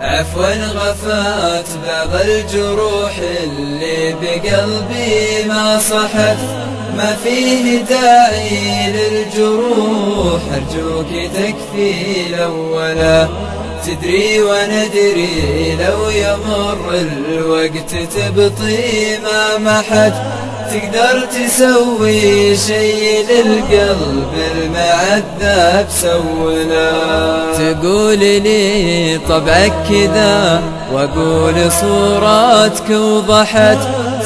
عفوا غفات بعض الجروح اللي بقلبي ما صحت. ما فيه داعي للجروح أرجوك تكفي الأولى تدري وندري لو يمر الوقت تبطي ما محد تقدر تسوي شي للقلب المعذب سونا تقول لي طبعك كذا وأقول صورتك وضحت.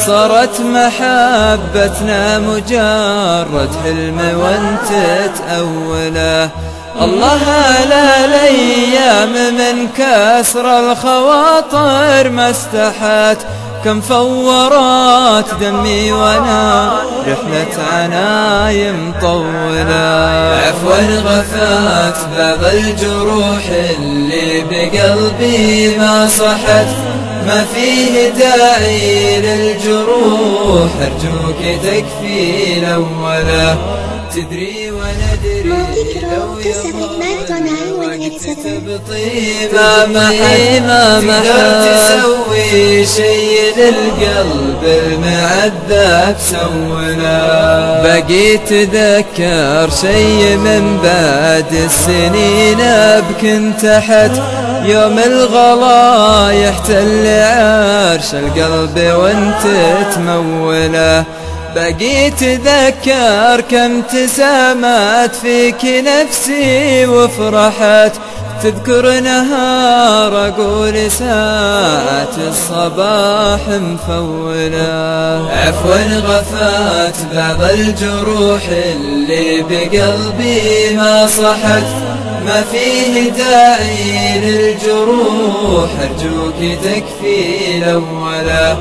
صارت محبتنا مجرد حلم وأنت تأوله. الله على الأيام من كسر الخواطر ما استحت. كم فورات دمي وأنا رحلة عنايم طولة عفوا غفات بعض الجروح اللي بقلبي ما صحت. ما فيه داعي للجروح أرجوك تكفي الأولى تدري وندري لو يمر تبطي ما محل ما تسوي شي للقلب المعذب سونا. بقيت ذكر شي من بعد السنين ابكن تحت يوم الغلا يحتل عرش القلب وانت تموله. بقيت ذكر كم تسامت فيك نفسي وفرحت. تذكر نهار أقول ساعة الصباح مفولة. عفوا غفات بعض الجروح اللي بقلبي ما صحت. ما فيه داعي للجروح أرجوك تكفي الأولى.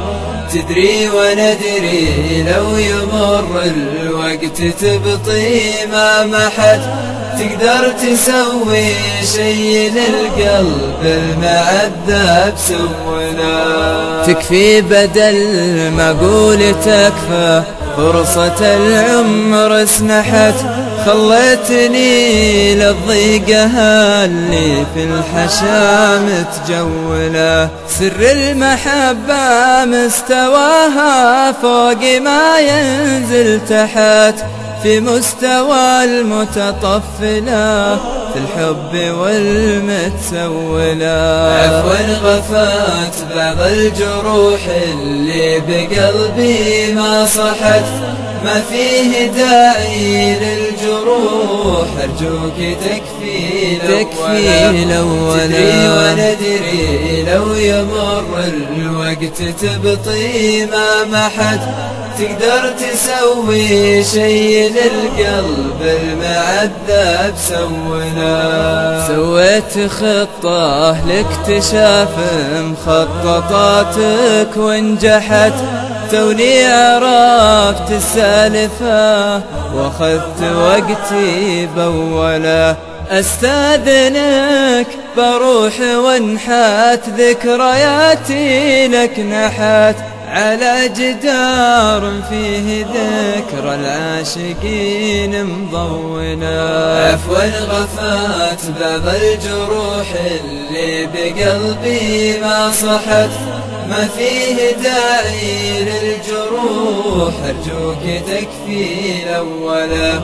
تدري وندري لو يمر الوقت تبطي ما محد. تقدر تسوي شي للقلب المعذب سونا تكفي بدل ما أقول تكفى. فرصة العمر اسنحت خليتني للضيقة اللي في الحشا متجولة. سر المحبة مستواها فوق ما ينزل تحت. في مستوى المتطفلة في الحب والمتسولة. عفوا غفات بعض الجروح اللي بقلبي ما صحت ما فيه داعي للجروح أرجوك تكفي تكفي الأولى وندري لو يمر الوقت تبطي ما محد. تقدر تسوي شي للقلب المعذب سونا سويت خطة لاكتشاف مخططاتك ونجحت توني عرفت السالفة وأخذت وقتي بولا أستاذنك بروح وانحات ذكرياتي لك نحت. على جدار فيه ذكر العاشقين مضونا. عفوا غفات بعض الجروح اللي بقلبي ما صحت. ما فيه داعي للجروح أرجوك تكفي الأولى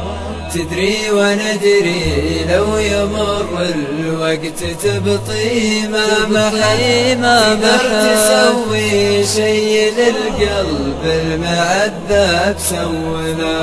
تدري وندري لو يمر الوقت تبطي ما محي ما تسوي شي للقلب المعذب سونا.